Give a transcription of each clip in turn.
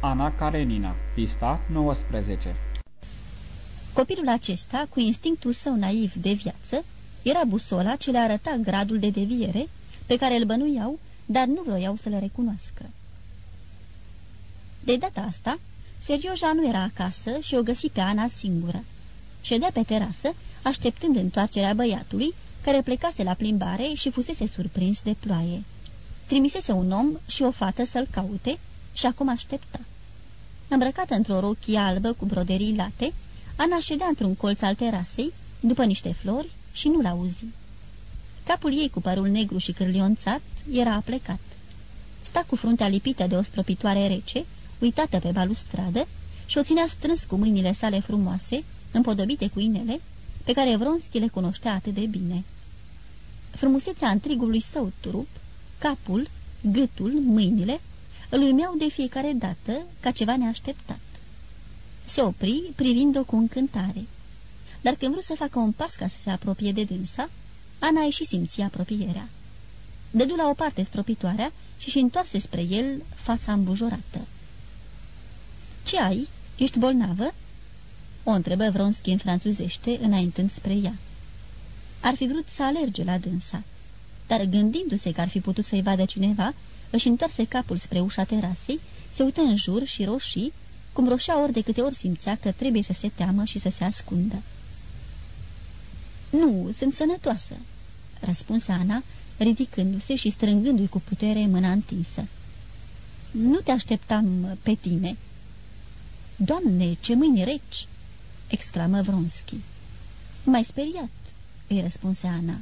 Ana Karenina, pista 19 Copilul acesta, cu instinctul său naiv de viață, era busola ce le arăta gradul de deviere pe care îl bănuiau, dar nu vroiau să le recunoască. De data asta, Serioja nu era acasă și o găsi pe Ana singură. Ședea pe terasă, așteptând întoarcerea băiatului, care plecase la plimbare și fusese surprins de ploaie. Trimisese un om și o fată să-l caute și acum aștepta. Îmbrăcată într-o rochie albă cu broderii late, Ana ședea într-un colț al terasei, după niște flori, și nu l-auzi. Capul ei cu părul negru și cârlionțat era aplecat. Sta cu fruntea lipită de o stropitoare rece, uitată pe balustradă, și o ținea strâns cu mâinile sale frumoase, împodobite cu inele, pe care Vronski le cunoștea atât de bine. Frumusețea întrigului său trup, capul, gâtul, mâinile, îl uimeau de fiecare dată ca ceva neașteptat. Se opri, privind-o cu încântare. Dar când vrut să facă un pas ca să se apropie de dânsa, Ana și simți apropierea. Dădu la o parte stropitoarea și-și întoarse spre el fața îmbujorată. Ce ai? Ești bolnavă?" O întrebă Vronski în franțuzește, înaintând spre ea. Ar fi vrut să alerge la dânsa, dar gândindu-se că ar fi putut să-i vadă cineva, își întoarse capul spre ușa terasei, se uită în jur și roșii, cum roșea ori de câte ori simțea că trebuie să se teamă și să se ascundă. Nu, sunt sănătoasă," răspunse Ana, ridicându-se și strângându-i cu putere mâna întinsă. Nu te așteptam pe tine." Doamne, ce mâini reci!" exclamă Vronski. M-ai speriat," îi răspunse Ana.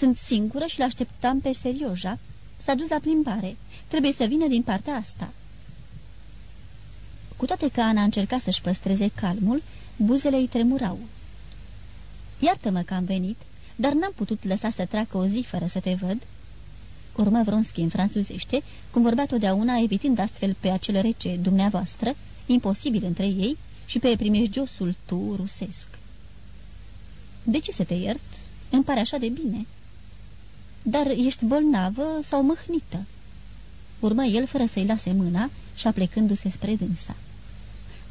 Sunt singură și l-așteptam pe Serioja. S-a dus la plimbare. Trebuie să vină din partea asta." Cu toate că Ana încerca să-și păstreze calmul, buzele îi tremurau. Iartă-mă că am venit, dar n-am putut lăsa să treacă o zi fără să te văd." Urmă Vronski în franțuzește, cum vorbea totdeauna, evitând astfel pe acel rece dumneavoastră, imposibil între ei, și pe primejdiosul tu rusesc. De ce să te iert? Îmi pare așa de bine." Dar ești bolnavă sau mâhnită?" Urmă el fără să-i lase mâna și aplecându-se spre dânsa.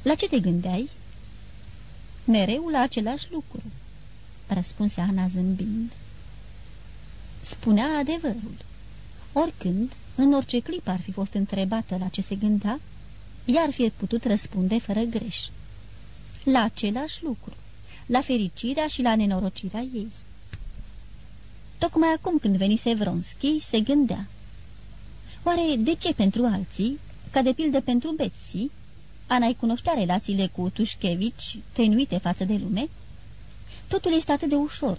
La ce te gândeai?" Mereu la același lucru," răspunse Ana zâmbind. Spunea adevărul. Oricând, în orice clip ar fi fost întrebată la ce se gândea, ea ar fi putut răspunde fără greș. La același lucru, la fericirea și la nenorocirea ei. Tocmai acum când venise Vronski, se gândea. Oare de ce pentru alții, ca de pildă pentru Betsy, Ana-i cunoștea relațiile cu Tușchevici, tenuite față de lume? Totul este atât de ușor,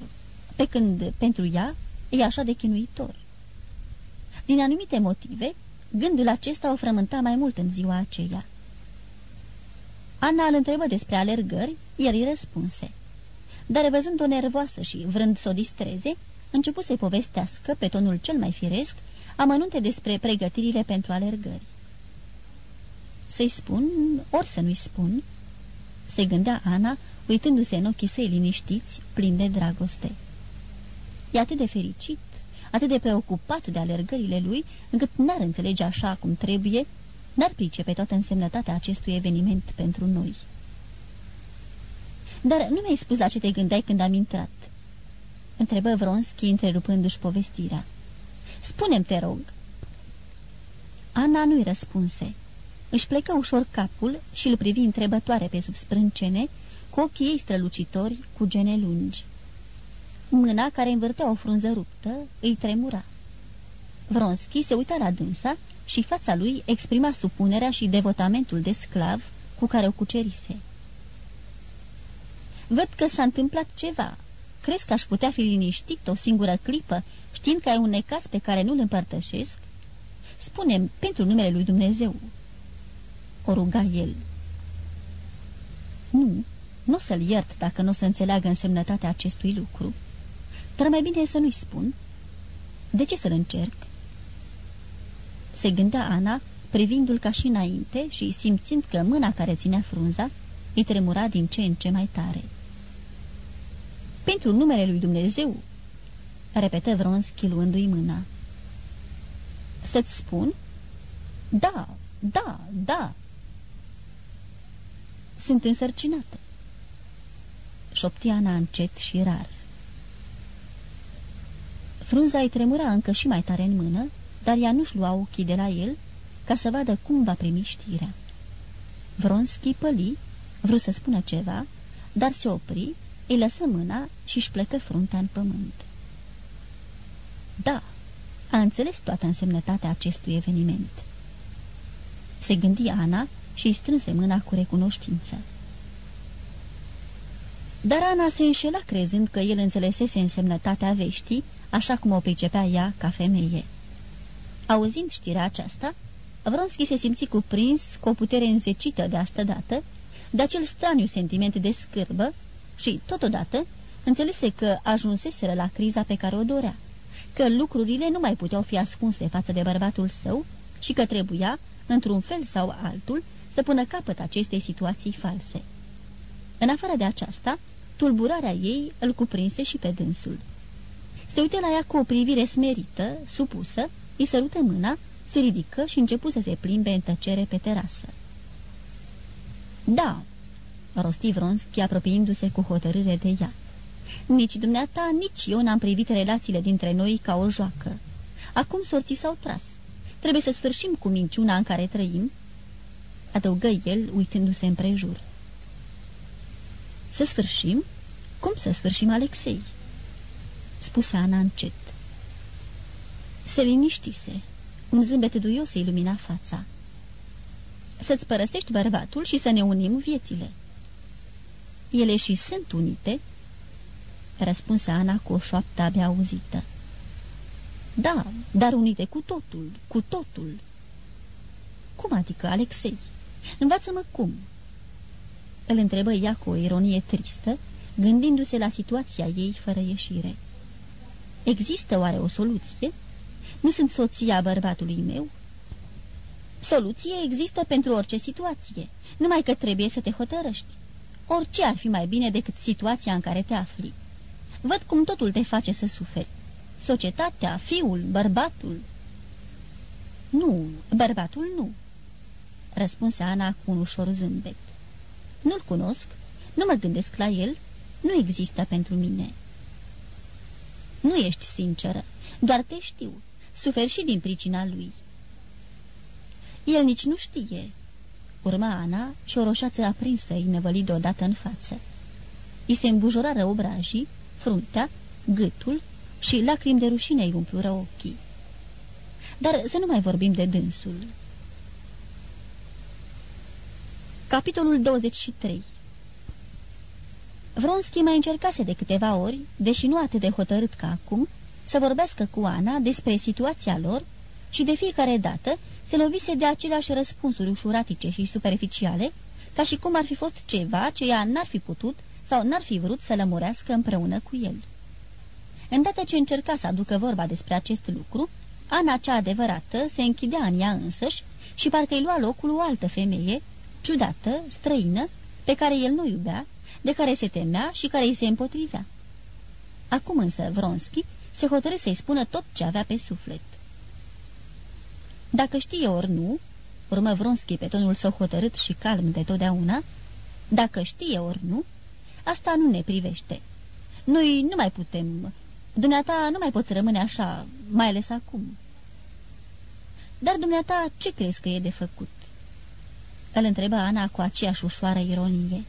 pe când pentru ea e așa de chinuitor. Din anumite motive, gândul acesta o frământa mai mult în ziua aceea. Ana îl întrebă despre alergări, iar îi răspunse. Dar văzând-o nervoasă și vrând să o distreze, început să-i povestească, pe tonul cel mai firesc, amănunte despre pregătirile pentru alergări. Să-i spun, ori să nu-i spun, se gândea Ana, uitându-se în ochii săi liniștiți, plini de dragoste. E atât de fericit, atât de preocupat de alergările lui, încât n-ar înțelege așa cum trebuie, n-ar pricepe toată însemnătatea acestui eveniment pentru noi. Dar nu mi-ai spus la ce te gândeai când am intrat?" Întrebă Vronski, întrerupându-și povestirea. Spune-mi, te rog." Ana nu-i răspunse. Își plecă ușor capul și îl privi întrebătoare pe sub sprâncene, cu ochii ei strălucitori, cu gene lungi. Mâna care învârtea o frunză ruptă îi tremura. Vronski se uita la dânsa și fața lui exprima supunerea și devotamentul de sclav cu care o cucerise. Văd că s-a întâmplat ceva. Crezi că aș putea fi liniștit o singură clipă, știind că ai un necas pe care nu-l împărtășesc? Spune-mi, pentru numele lui Dumnezeu. O ruga el. Nu, nu o să-l iert dacă nu o să înțeleagă însemnătatea acestui lucru. Dar mai bine e să nu-i spun. De ce să-l încerc? Se gândea Ana, privindu-l ca și înainte și simțind că mâna care ținea frunza îi tremura din ce în ce mai tare. Pentru numele lui Dumnezeu, repetă Vronski luându-i mâna. Să-ți spun? Da, da, da, Sunt însărcinată. Șopti Ana încet și rar. Frunza îi tremura încă și mai tare în mână, dar ea nu-și lua ochii de la el ca să vadă cum va primi știrea. Vronski păli, vrut să spună ceva, dar se opri, îi lăsă mâna și își plecă fruntea în pământ. Da, a înțeles toată însemnătatea acestui eveniment. Se gândi Ana și îi strânse mâna cu recunoștință. Dar Ana se înșela crezând că el înțelesese însemnătatea veștii, așa cum o pricepea ea ca femeie. Auzind știrea aceasta, Vronski se simți cuprins cu o putere înzecită de astă dată, de acel straniu sentiment de scârbă și, totodată, înțelese că ajunseseră la criza pe care o dorea, că lucrurile nu mai puteau fi ascunse față de bărbatul său și că trebuia, într-un fel sau altul, să pună capăt acestei situații false. În afară de aceasta, tulburarea ei îl cuprinse și pe dânsul. Se uită la ea cu o privire smerită, supusă, îi sărută mâna, se ridică și începu să se plimbe în tăcere pe terasă. Da, rosti Vronski apropiindu-se cu hotărâre de ea. Nici dumneata, nici eu n-am privit relațiile dintre noi ca o joacă. Acum sorții s-au tras. Trebuie să sfârșim cu minciuna în care trăim, adăugă el, uitându-se împrejur. Să sfârșim? Cum să sfârșim, Alexei? Spuse Ana încet. Se liniștise. Un zâmbet duios îi lumina fața. Să-ți părăsești bărbatul și să ne unim viețile. Ele și sunt unite? Răspunse Ana cu o șoaptă abia auzită. Da, dar unite cu totul, cu totul. Cum adică, Alexei? Învață-mă cum. Îl întrebă ea cu o ironie tristă, gândindu-se la situația ei fără ieșire. Există oare o soluție? Nu sunt soția bărbatului meu? Soluție există pentru orice situație, numai că trebuie să te hotărăști. Orice ar fi mai bine decât situația în care te afli. Văd cum totul te face să suferi. Societatea, fiul, bărbatul. Nu, bărbatul nu, răspunse Ana cu un ușor zâmbet. Nu-l cunosc, nu mă gândesc la el, nu există pentru mine. Nu ești sinceră, doar te știu, suferi și din pricina lui. El nici nu știe. Urma Ana și o roșață aprinsă îi năvăli deodată în față. I se îmbujorară obrajii, fruntea, gâtul și lacrimi de rușine îi umplură ochii. Dar să nu mai vorbim de dânsul. Capitolul 23 Vronski mai încercase de câteva ori, deși nu atât de hotărât ca acum, să vorbească cu Ana despre situația lor și de fiecare dată se lovise de aceleași răspunsuri ușuratice și superficiale, ca și cum ar fi fost ceva ce ea n-ar fi putut sau n-ar fi vrut să lămurească împreună cu el. Îndată ce încerca să aducă vorba despre acest lucru, Ana cea adevărată se închidea în ea însăși și parcă îi lua locul o altă femeie, ciudată, străină, pe care el nu iubea, de care se temea și care îi se împotrivea. Acum însă Vronski se hotărâ să-i spună tot ce avea pe suflet. Dacă știe ori nu, urmă Vronski pe tonul său hotărât și calm de totdeauna, dacă știe ori nu, asta nu ne privește. Noi nu mai putem, dumneata nu mai poți rămâne așa, mai ales acum. Dar dumneata ce crezi că e de făcut? Îl întreba Ana cu aceeași ușoară ironie.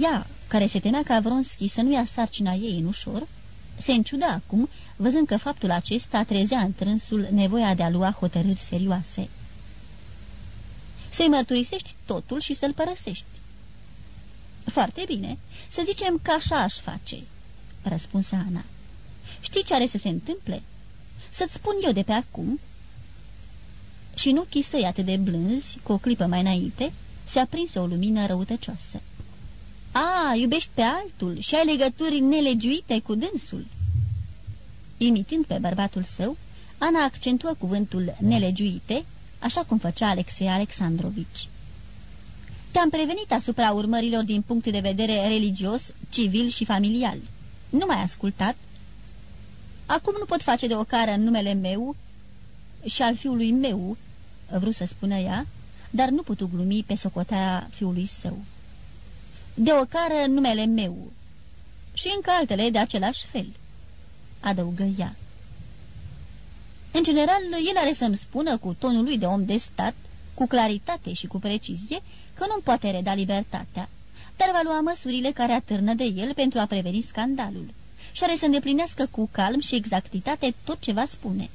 Ea, care se temea ca Vronski să nu ia sarcina ei în ușor, se înciuda acum, văzând că faptul acesta trezea în trânsul nevoia de a lua hotărâri serioase. Să-i mărturisești totul și să-l părăsești. Foarte bine, să zicem că așa aș face, răspunse Ana. Știi ce are să se întâmple? Să-ți spun eu de pe acum și în ochii săi atât de blânzi, cu o clipă mai înainte, se aprinse o lumină răutăcioasă. A, iubești pe altul și ai legături nelegiuite cu dânsul." Imitând pe bărbatul său, Ana accentuă cuvântul nelegiuite, așa cum făcea Alexei Alexandrovici. Te-am prevenit asupra urmărilor din punct de vedere religios, civil și familial. Nu mai ascultat? Acum nu pot face de o cară în numele meu și al fiului meu, vrut să spună ea, dar nu putu glumi pe socotea fiului său. De o cară numele meu și încă altele de același fel, adăugă ea. În general, el are să-mi spună cu tonul lui de om de stat, cu claritate și cu precizie, că nu poate reda libertatea, dar va lua măsurile care atârnă de el pentru a preveni scandalul și are să îndeplinească cu calm și exactitate tot ce va spune.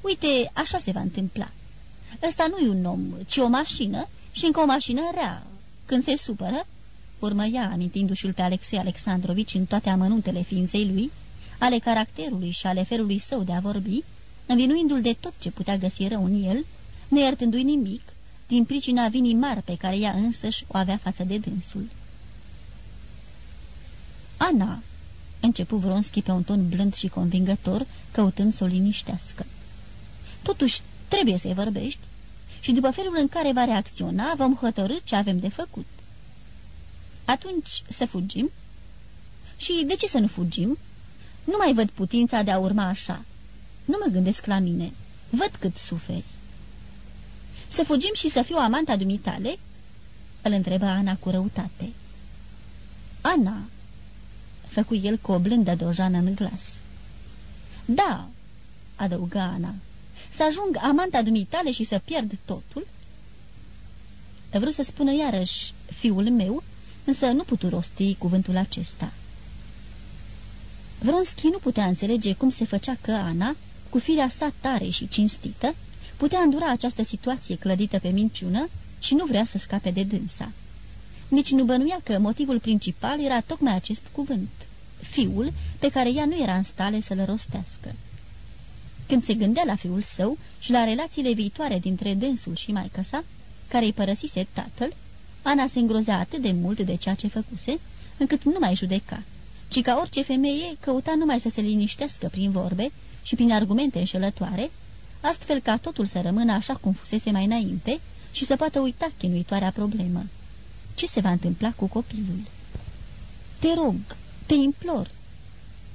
Uite, așa se va întâmpla. Ăsta nu e un om, ci o mașină și încă o mașină rea. Când se supără, urmă ea, amintindu-și-l pe Alexei Alexandrovici în toate amănuntele ființei lui, ale caracterului și ale felului său de a vorbi, învinuindu-l de tot ce putea găsi rău în el, neiertându-i nimic, din pricina vinii mari pe care ea însăși o avea față de dânsul. Ana, începu Vronski pe un ton blând și convingător, căutând să o liniștească. Totuși, trebuie să-i vorbești și după felul în care va reacționa, vom hotărâ ce avem de făcut. Atunci să fugim? Și de ce să nu fugim? Nu mai văd putința de a urma așa. Nu mă gândesc la mine. Văd cât suferi. Să fugim și să fiu amanta dumitale? Îl întreba Ana cu răutate. Ana, făcu el cu o blândă dojană în glas. Da, adăuga Ana, să ajung amanta dumitale și să pierd totul? Vreau să spună iarăși fiul meu, însă nu putu rosti cuvântul acesta. Vronski nu putea înțelege cum se făcea că Ana, cu firea sa tare și cinstită, putea îndura această situație clădită pe minciună și nu vrea să scape de dânsa. Nici nu bănuia că motivul principal era tocmai acest cuvânt, fiul pe care ea nu era în stale să-l rostească. Când se gândea la fiul său și la relațiile viitoare dintre dânsul și maică sa, care îi părăsise tatăl, Ana se îngrozea atât de mult de ceea ce făcuse, încât nu mai judeca, ci ca orice femeie căuta numai să se liniștească prin vorbe și prin argumente înșelătoare, astfel ca totul să rămână așa cum fusese mai înainte și să poată uita chinuitoarea problemă. Ce se va întâmpla cu copilul? Te rog, te implor,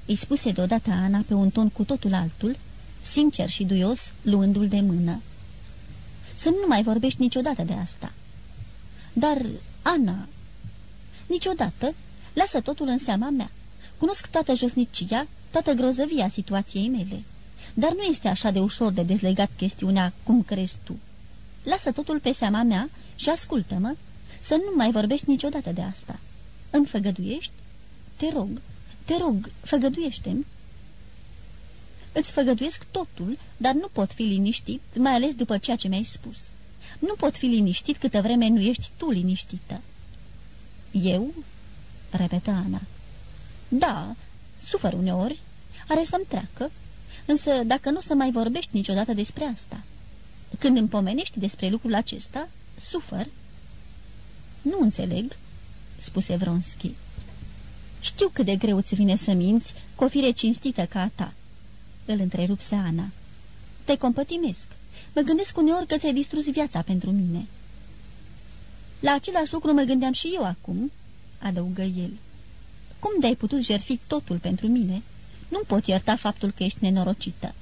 îi spuse deodată Ana pe un ton cu totul altul, sincer și duios, luându-l de mână. Să nu mai vorbești niciodată de asta. Dar, Ana, niciodată, lasă totul în seama mea. Cunosc toată josnicia, toată grozăvia situației mele. Dar nu este așa de ușor de dezlegat chestiunea cum crezi tu. Lasă totul pe seama mea și ascultă-mă să nu mai vorbești niciodată de asta. Îmi făgăduiești? Te rog, te rog, făgăduiește-mi. Îți făgăduiesc totul, dar nu pot fi liniștit, mai ales după ceea ce mi-ai spus. Nu pot fi liniștit câtă vreme nu ești tu liniștită. Eu? repetă Ana. Da, sufăr uneori, are să-mi treacă, însă dacă nu o să mai vorbești niciodată despre asta. Când îmi pomenești despre lucrul acesta, sufăr. Nu înțeleg, spuse Vronski. Știu cât de greu ți vine să minți cu o fire cinstită ca a ta. Îl întrerupse Ana. Te compătimesc. Mă gândesc uneori că ți-ai distrus viața pentru mine. La același lucru mă gândeam și eu acum, adăugă el. Cum de-ai putut jertfi totul pentru mine? Nu pot ierta faptul că ești nenorocită.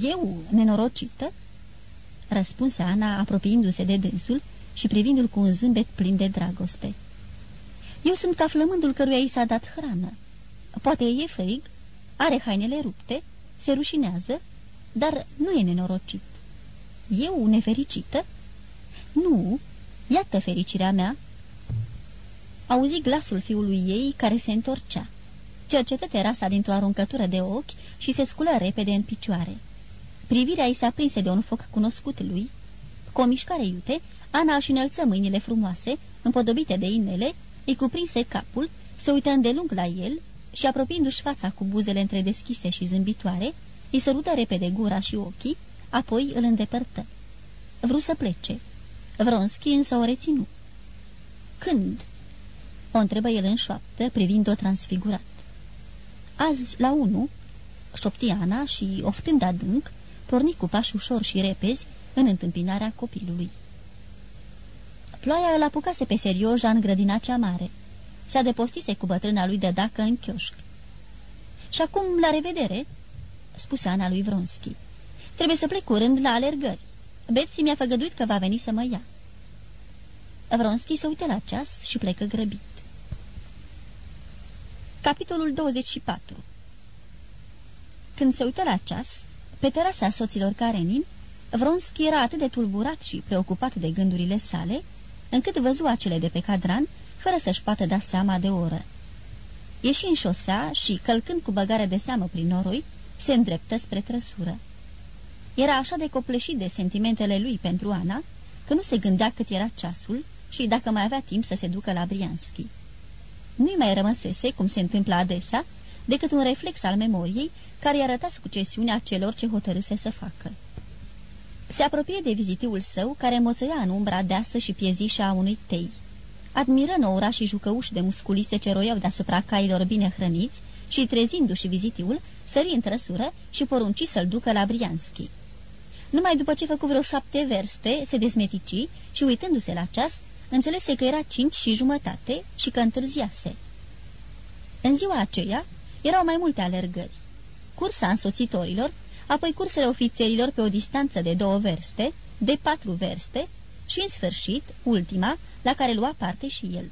Eu, nenorocită? Răspunse Ana, apropiindu-se de dânsul și privindu-l cu un zâmbet plin de dragoste. Eu sunt ca flămândul căruia i s-a dat hrană. Poate e frig, are hainele rupte, se rușinează, dar nu e nenorocit. Eu, nefericită? Nu, iată fericirea mea. Auzi glasul fiului ei care se întorcea. Cercetă terasa dintr-o aruncătură de ochi și se sculă repede în picioare. Privirea ei s-a prinse de un foc cunoscut lui. Cu o mișcare iute, Ana își înălță mâinile frumoase, împodobite de inele, îi cuprinse capul, se uită îndelung la el și, apropiindu-și fața cu buzele între deschise și zâmbitoare, îi sărută repede gura și ochii, apoi îl îndepărtă. Vreau să plece. Vronski însă o reținu. Când?" O întrebă el în șoaptă, privind-o transfigurat. Azi, la unu, șoptiana și, oftând adânc, porni cu pași ușor și repezi în întâmpinarea copilului. Ploaia îl apucase pe Serioja în grădina cea mare. Se adepostise cu bătrâna lui de dacă în chioșc. Și acum, la revedere!" spuse Ana lui Vronski. Trebuie să plec curând la alergări. Betsy mi-a făgăduit că va veni să mă ia. Vronski se uită la ceas și plecă grăbit. Capitolul 24 Când se uită la ceas, pe terasa soților Karenin, Vronski era atât de tulburat și preocupat de gândurile sale, încât văzu acele de pe cadran, fără să-și poată da seama de oră. Ieși în șosea și, călcând cu băgare de seamă prin noroi, se îndreptă spre trăsură. Era așa de copleșit de sentimentele lui pentru Ana, că nu se gândea cât era ceasul și dacă mai avea timp să se ducă la Brianski. Nu-i mai rămăsese, cum se întâmplă adesea, decât un reflex al memoriei care i arăta succesiunea celor ce hotărâse să facă. Se apropie de vizitiul său, care moțăia în umbra deasă și piezișă a unui tei. Admiră noura și jucăuși de musculise ce roiau deasupra cailor bine hrăniți și, trezindu-și vizitiul, sări în trăsură și porunci să-l ducă la Brianski. Numai după ce făcu vreo șapte verste, se desmetici și, uitându-se la ceas, înțelese că era cinci și jumătate și că întârziase. În ziua aceea erau mai multe alergări. Cursa însoțitorilor, apoi cursele ofițerilor pe o distanță de două verste, de patru verste și, în sfârșit, ultima, la care lua parte și el.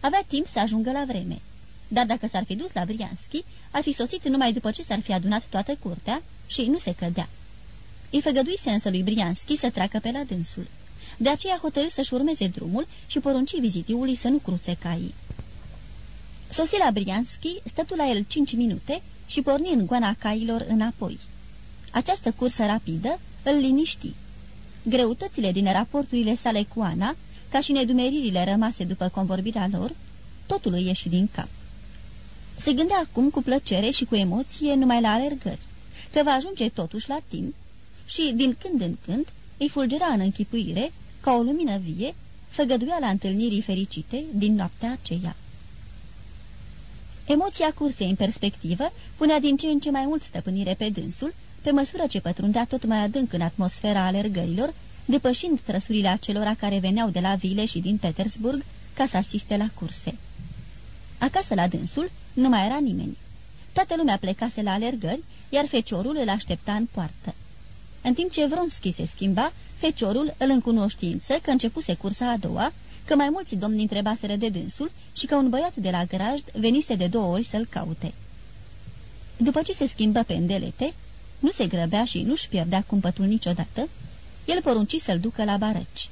Avea timp să ajungă la vreme, dar dacă s-ar fi dus la Brianski, ar fi sosit numai după ce s-ar fi adunat toată curtea și nu se cădea. Îi făgăduise însă lui Brianski să treacă pe la dânsul. De aceea hotărâ să-și urmeze drumul și porunci vizitiului să nu cruțe caii. Sosi la Brianski, stătu la el cinci minute și porni în goana cailor înapoi. Această cursă rapidă îl liniști. Greutățile din raporturile sale cu Ana, ca și nedumeririle rămase după convorbirea lor, totul îi ieși din cap. Se gândea acum cu plăcere și cu emoție numai la alergări, că va ajunge totuși la timp și, din când în când, îi fulgera în închipuire, ca o lumină vie, făgăduia la întâlnirii fericite din noaptea aceea. Emoția cursei în perspectivă punea din ce în ce mai mult stăpânire pe dânsul, pe măsură ce pătrundea tot mai adânc în atmosfera alergărilor, depășind trăsurile acelora care veneau de la Vile și din Petersburg ca să asiste la curse. Acasă la dânsul nu mai era nimeni. Toată lumea plecase la alergări, iar feciorul îl aștepta în poartă. În timp ce Vronski se schimba, feciorul îl încunoștință că începuse cursa a doua, că mai mulți domni întrebaseră de dânsul și că un băiat de la grajd venise de două ori să-l caute. După ce se schimbă pendelete, nu se grăbea și nu-și pierdea cumpătul niciodată, el porunci să-l ducă la barăci.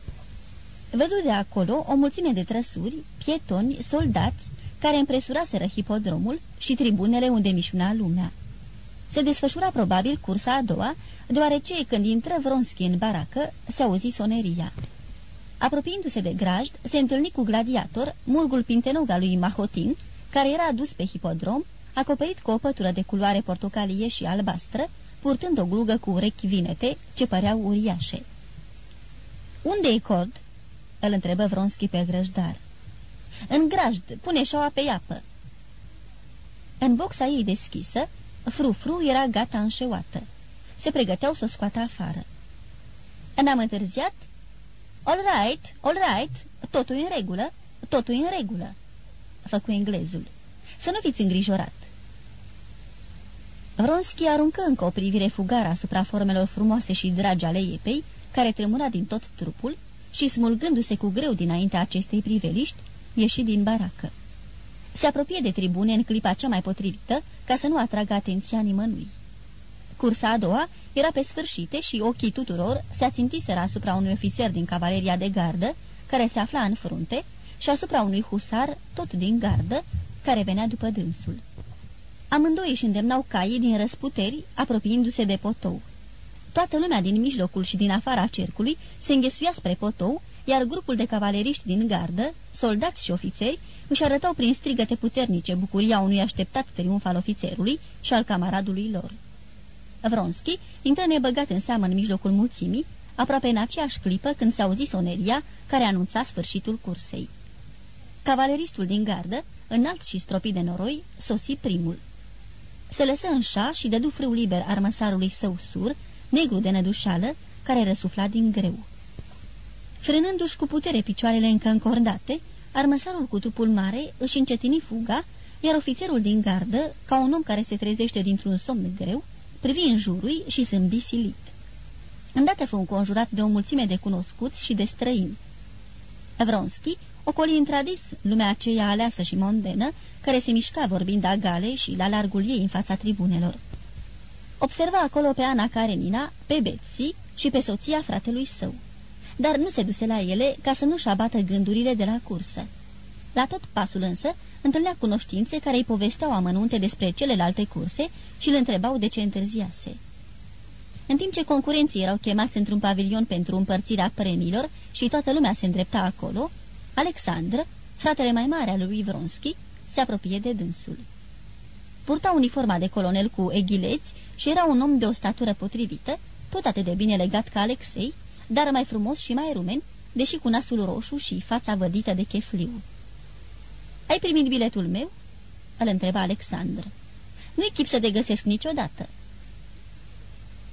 Văzut de acolo o mulțime de trăsuri, pietoni, soldați, care împresuraseră hipodromul și tribunele unde mișuna lumea. Se desfășura probabil cursa a doua, deoarece când intră Vronski în baracă, se auzi soneria. Apropiindu-se de grajd, se întâlni cu gladiator, murgul pintenog al lui Mahotin, care era adus pe hipodrom, acoperit cu o pătură de culoare portocalie și albastră, purtând o glugă cu urechi vinete, ce păreau uriașe. Unde e cord?" îl întrebă Vronski pe grăjdar. În grajd, pune șaua pe iapă." În boxa ei deschisă, Frufru era gata înșeuată. Se pregăteau să o scoată afară. N-am întârziat?" All right, all right, totul în regulă, totul în regulă," făcu englezul. Să nu fiți îngrijorat." Vronski aruncă încă o privire fugară asupra formelor frumoase și dragi ale iepei, care tremura din tot trupul, și, smulgându-se cu greu dinaintea acestei priveliști, ieși din baracă. Se apropie de tribune în clipa cea mai potrivită, ca să nu atragă atenția nimănui. Cursa a doua era pe sfârșite și ochii tuturor se ațintiseră asupra unui ofițer din cavaleria de gardă, care se afla în frunte, și asupra unui husar, tot din gardă, care venea după dânsul. Amândoi își îndemnau caii din răsputeri, apropiindu-se de potou. Toată lumea din mijlocul și din afara cercului se înghesuia spre potou, iar grupul de cavaleriști din gardă, soldați și ofițeri, își arătau prin strigăte puternice bucuria unui așteptat triumf al ofițerului și al camaradului lor. Vronski intră nebăgat în seamă în mijlocul mulțimii, aproape în aceeași clipă când se auzi soneria care anunța sfârșitul cursei. Cavaleristul din gardă, înalt și stropit de noroi, sosi primul. Se lăsă în șa și dădu frâu liber armăsarului său sur, negru de nădușală, care răsufla din greu. Frânându-și cu putere picioarele încă încordate, armăsarul cu trupul mare își încetini fuga, iar ofițerul din gardă, ca un om care se trezește dintr-un somn greu, privi în jurul și zâmbi silit. Îndată fu înconjurat de o mulțime de cunoscuți și de străini. Vronski ocoli intradis lumea aceea aleasă și mondenă, care se mișca vorbind agale și la largul ei în fața tribunelor. Observa acolo pe Ana Karenina, pe Betsy și pe soția fratelui său. Dar nu se duse la ele ca să nu-și abată gândurile de la cursă. La tot pasul însă, întâlnea cunoștințe care îi povesteau amănunte despre celelalte curse și îl întrebau de ce întârziase. În timp ce concurenții erau chemați într-un pavilion pentru împărțirea premiilor și toată lumea se îndrepta acolo, Alexandru, fratele mai mare al lui Vronski, se apropie de dânsul. Purta uniforma de colonel cu eghileți și era un om de o statură potrivită, tot atât de bine legat ca Alexei, dar mai frumos și mai rumen, deși cu nasul roșu și fața vădită de chefliu. Ai primit biletul meu?" îl întreba Alexandru. Nu-i chip să te găsesc niciodată."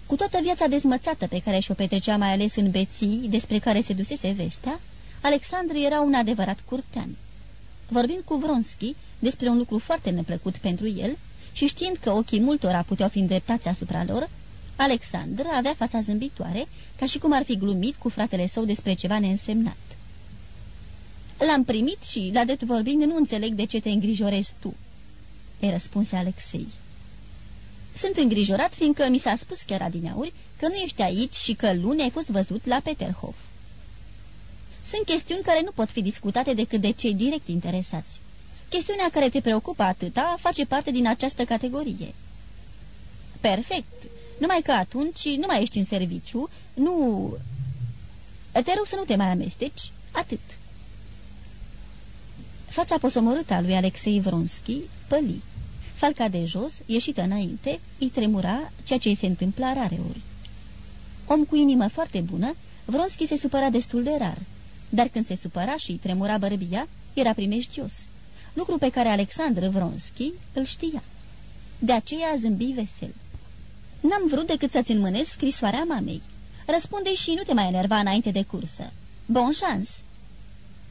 Cu toată viața dezmățată pe care și-o petrecea mai ales în beții, despre care se dusese vestea, Alexandru era un adevărat curtean. Vorbind cu Vronski despre un lucru foarte neplăcut pentru el și știind că ochii multora puteau fi îndreptați asupra lor, Alexandru avea fața zâmbitoare, ca și cum ar fi glumit cu fratele său despre ceva neînsemnat. L-am primit și, la drept vorbind, nu înțeleg de ce te îngrijorezi tu," îi răspunse Alexei. Sunt îngrijorat, fiindcă mi s-a spus chiar adineauri că nu ești aici și că luni ai fost văzut la Peterhof. Sunt chestiuni care nu pot fi discutate decât de cei direct interesați. Chestiunea care te preocupă atâta face parte din această categorie. Perfect. Numai că atunci nu mai ești în serviciu, nu... Te rog să nu te mai amesteci. Atât. Fața posomorâtă a lui Alexei Vronski păli. Falca de jos, ieșită înainte, îi tremura ceea ce îi se întâmpla rareori. Om cu inimă foarte bună, Vronski se supăra destul de rar, dar când se supăra și tremura bărbia, era primejdios, lucru pe care Alexandru Vronski îl știa. De aceea zâmbi vesel. N-am vrut decât să-ți înmânez scrisoarea mamei. răspunde și nu te mai enerva înainte de cursă. Bon șans!"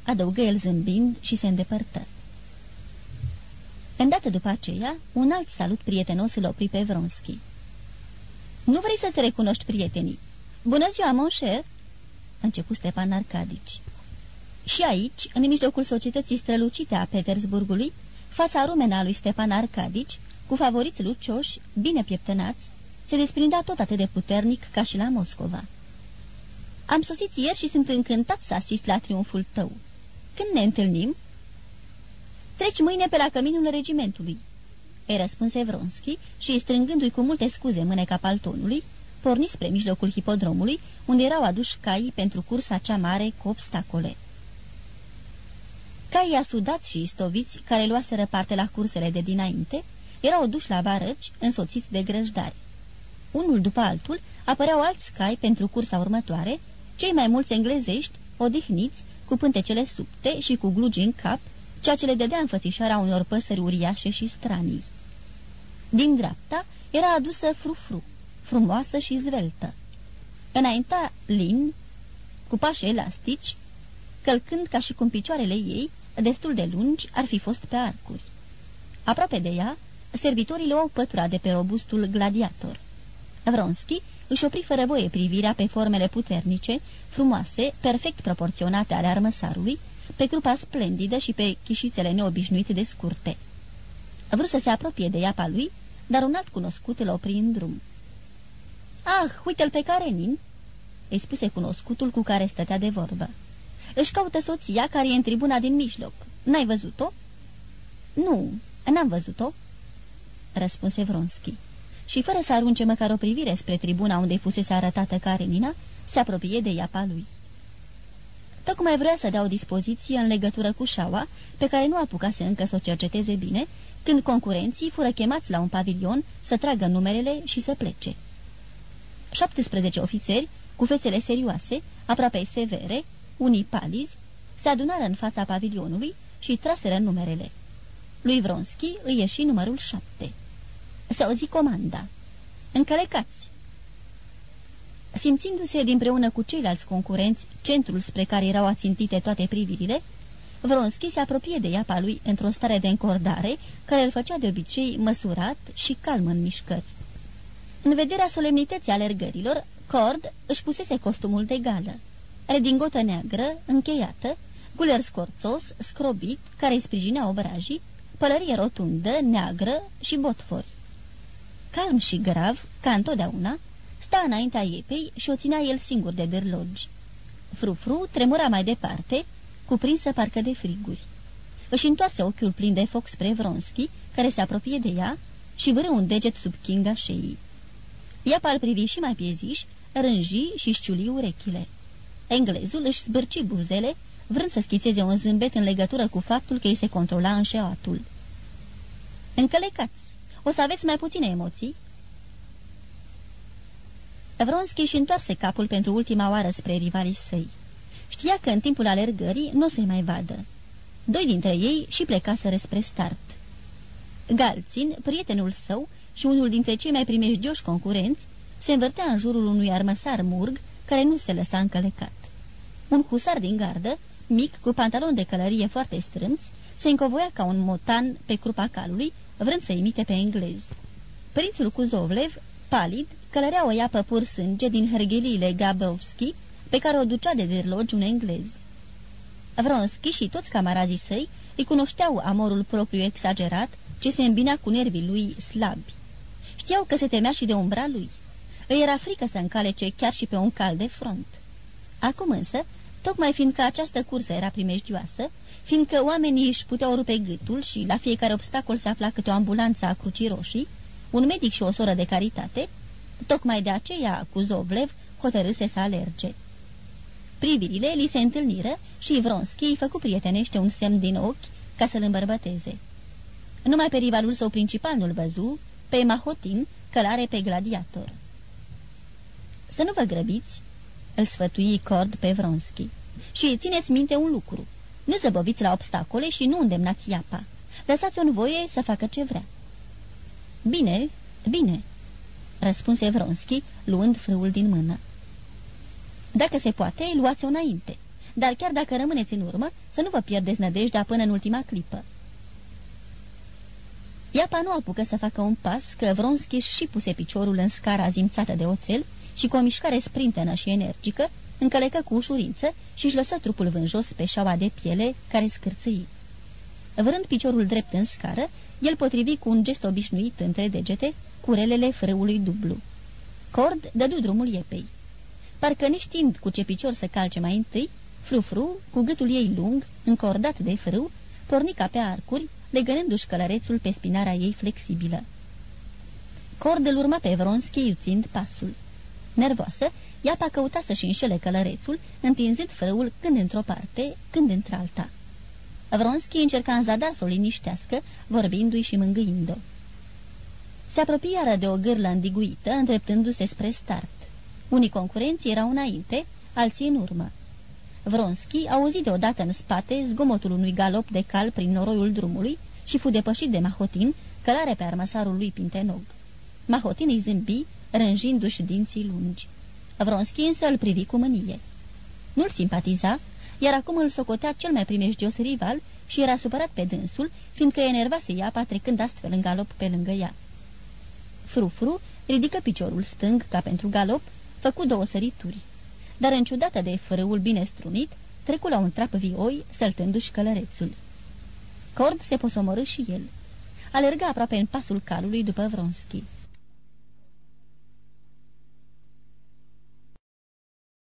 Adăugă el zâmbind și se îndepărtă. Îndată după aceea, un alt salut prietenos îl opri pe Vronski. Nu vrei să te recunoști prietenii? Bună ziua, mon cher!" început Stepan Arcadici. Și aici, în mijlocul societății strălucite a Petersburgului, fața rumenă a lui Stepan Arcadici, cu favoriți lucioși, bine pieptănați, se desprindea tot atât de puternic ca și la Moscova. Am sosit ieri și sunt încântat să asist la triumful tău. Când ne întâlnim?" Treci mâine pe la căminul regimentului." Îi răspunse Vronski și, strângându-i cu multe scuze mâneca paltonului, porni spre mijlocul hipodromului, unde erau aduși caii pentru cursa cea mare cu obstacole. Caii asudați și istoviți, care luaseră parte la cursele de dinainte, erau duși la barăci, însoțiți de grăjdari. Unul după altul apăreau alți cai pentru cursa următoare, cei mai mulți englezești, odihniți, cu pântecele subte și cu glugi în cap, ceea ce le dădea înfățișarea unor păsări uriașe și stranii. Din dreapta era adusă frufru, frumoasă și zveltă. Înainta Lin, cu pași elastici, călcând ca și cum picioarele ei, destul de lungi, ar fi fost pe arcuri. Aproape de ea, servitorii le au pătura de pe robustul gladiator. Vronski își opri fără voie privirea pe formele puternice, frumoase, perfect proporționate ale armăsarului, pe grupa splendidă și pe chișițele neobișnuite de scurte. Vrut să se apropie de iapa lui, dar un alt cunoscut îl opri în drum. Ah, uite-l pe Karenin!" îi spuse cunoscutul cu care stătea de vorbă. Își caută soția care e în tribuna din mijloc. N-ai văzut-o?" Nu, n-am văzut-o," răspunse Vronski. Și fără să arunce măcar o privire spre tribuna unde fusese arătată Karenina, se apropie de iapa lui. Tocmai vrea să dea o dispoziție în legătură cu șaua, pe care nu apucase încă să o cerceteze bine, când concurenții fură chemați la un pavilion să tragă numerele și să plece. 17 ofițeri, cu fețele serioase, aproape severe, unii palizi, se adunară în fața pavilionului și traseră numerele. Lui Vronski îi ieși numărul 7. Se auzi comanda. Încălecați! Simțindu-se dinpreună cu ceilalți concurenți, centrul spre care erau ațintite toate privirile, Vronski se apropie de iapa lui într-o stare de încordare, care îl făcea de obicei măsurat și calm în mișcări. În vederea solemnității alergărilor, Cord își pusese costumul de gală, redingotă neagră, încheiată, guler scorțos, scrobit, care îi sprijinea obrajii, pălărie rotundă, neagră și botfori. Calm și grav, ca întotdeauna, sta înaintea iepei și o ținea el singur de dârlogi. Frufru tremura mai departe, cuprinsă parcă de friguri. Își întoarse ochiul plin de foc spre Vronski, care se apropie de ea și vâră un deget sub chinga șeii. Ea pal privi și mai pieziș, rânji și șciuli urechile. Englezul își zbârci buzele, vrând să schițeze un zâmbet în legătură cu faptul că îi se controla înșeatul. Încălecați! O să aveți mai puține emoții?" Vronski își întoarse capul pentru ultima oară spre rivalii săi. Știa că în timpul alergării nu se mai vadă. Doi dintre ei și plecaseră spre start. Galțin, prietenul său și unul dintre cei mai primejdioși concurenți, se învârtea în jurul unui armăsar murg care nu se lăsa încălecat. Un husar din gardă, mic, cu pantaloni de călărie foarte strâmți, se încovoia ca un motan pe crupa calului, vrând să imite pe englez. Prințul Kuzovlev, palid, călărea o iapă pur sânge din hărgheliile Gabovski, pe care o ducea de derlogi un englez. Vronski și toți camarazii săi îi cunoșteau amorul propriu exagerat, ce se îmbina cu nervii lui slabi. Știau că se temea și de umbra lui. Îi era frică să încalece chiar și pe un cal de front. Acum însă, tocmai fiindcă această cursă era primejdioasă, fiindcă oamenii își puteau rupe gâtul și la fiecare obstacol se afla câte o ambulanță a Crucii Roșii, un medic și o soră de caritate, tocmai de aceea Kuzovlev hotărâse să alerge. Privirile li se întâlniră și Vronski îi făcu prietenește un semn din ochi ca să-l îmbărbăteze. Numai pe rivalul său principal nu-l văzu, pe Mahotin, călare pe gladiator. Să nu vă grăbiți, îl sfătui Cord pe Vronski. Și țineți minte un lucru. Nu zăboviți la obstacole și nu îndemnați iapa. Lăsați-o în voie să facă ce vrea. Bine, bine, răspunse Vronski, luând frâul din mână. Dacă se poate, luați-o înainte. Dar chiar dacă rămâneți în urmă, să nu vă pierdeți nădejdea până în ultima clipă. Iapa nu apucă să facă un pas, că Vronski și puse piciorul în scara zimțată de oțel și cu o mișcare sprintenă și energică, încălecă cu ușurință și își lăsă trupul vânjos pe șaua de piele care scârțâi. Vrând piciorul drept în scară, el potrivi cu un gest obișnuit între degete curelele frâului dublu. Cord dădu drumul iepei. Parcă neștiind cu ce picior să calce mai întâi, frufru, cu gâtul ei lung, încordat de frâu, pornica pe arcuri, legănându-și călărețul pe spinarea ei flexibilă. Cord îl urma pe Vronski, iuțind pasul. Nervoasă, Iapa căuta să-și înșele călărețul, întinzând frâul când într-o parte, când într-alta. Vronski încerca în zadar să o liniștească, vorbindu-i și mângâind-o. Se apropiară de o gârlă îndiguită, îndreptându-se spre start. Unii concurenți erau înainte, alții în urmă. Vronski auzi deodată în spate zgomotul unui galop de cal prin noroiul drumului și fu depășit de Mahotin, călare pe armăsarul lui Pintenog. Mahotin îi zâmbi, rânjindu-și dinții lungi. Vronski însă îl privi cu mânie. Nu-l simpatiza, iar acum îl socotea cel mai primejdios rival și era supărat pe dânsul, fiindcă enervase iapa trecând astfel în galop pe lângă ea. Frufru ridică piciorul stâng ca pentru galop, făcu două sărituri. Dar înciudată de fărâul bine strunit, trecu la un trap vioi, săltându-și călărețul. Cord se posomorâ și el. Alerga aproape în pasul calului după Vronski.